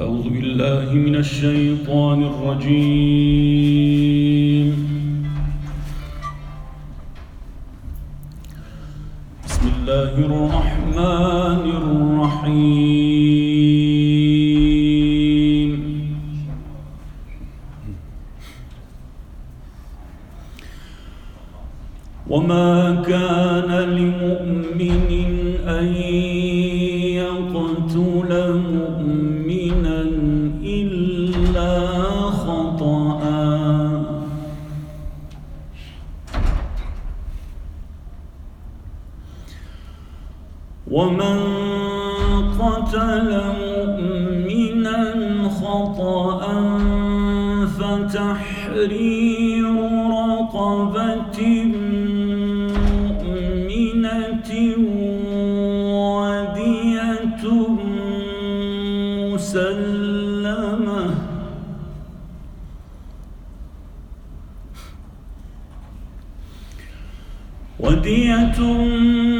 أعوذ بالله من الشيطان الرجيم. بسم الله الرحمن الرحيم. وما كان لمؤمن أن ومن قتل مؤمنا خطأ فتحرير رقبة مؤمنة ودية مسلمة ودية مسلمة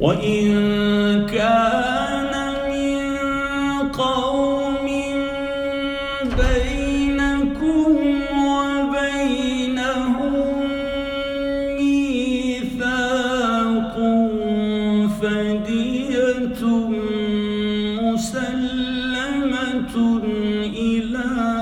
وإن كان من قوم بينكم وبينهم ميثاق فدية مسلمة إلى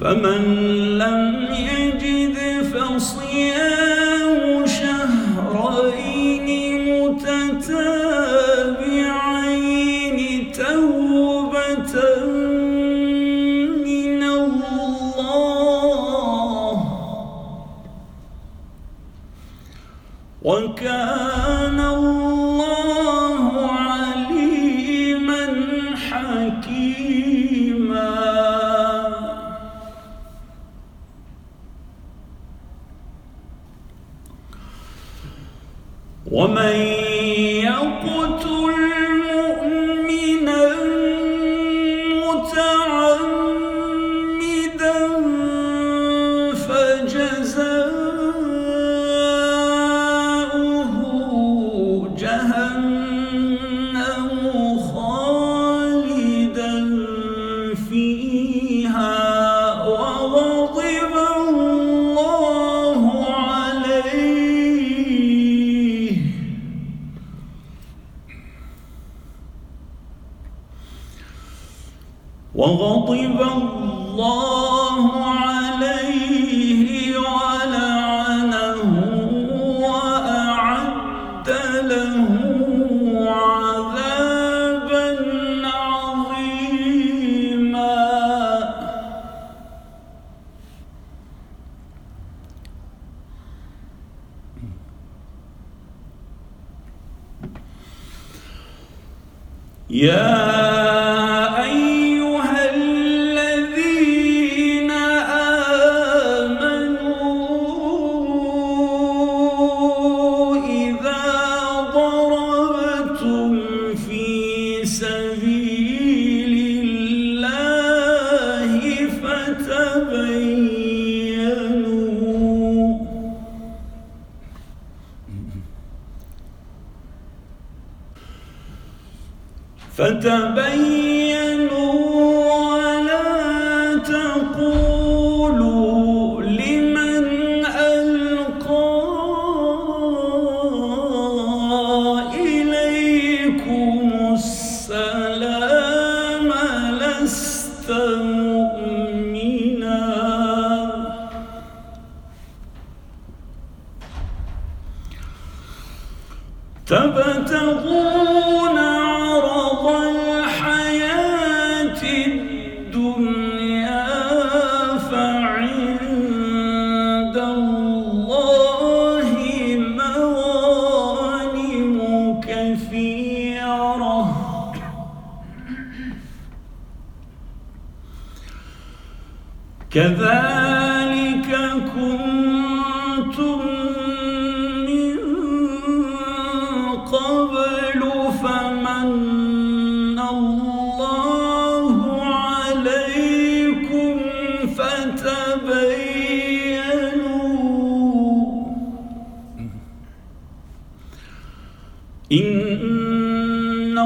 فمن لم يجد فصيام شهرين متتابعين توبة من الله. وكان الله عليما حكيما. ومن وغضب الله عليه ولعنه وأعد له عذابا عظيما. يا فتبينوا ولا تقولوا لمن ألقى إليكم السلام لست مؤمنا تبتغون كذلك كنتم من قبل فمن الله عليكم فتبينوا إن